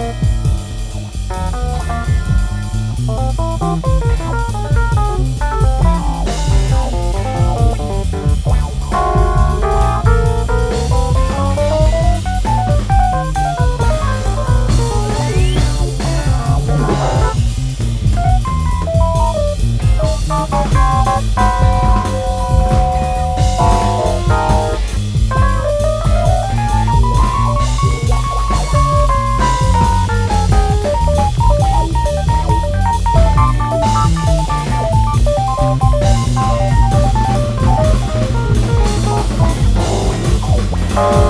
Bye. Oh.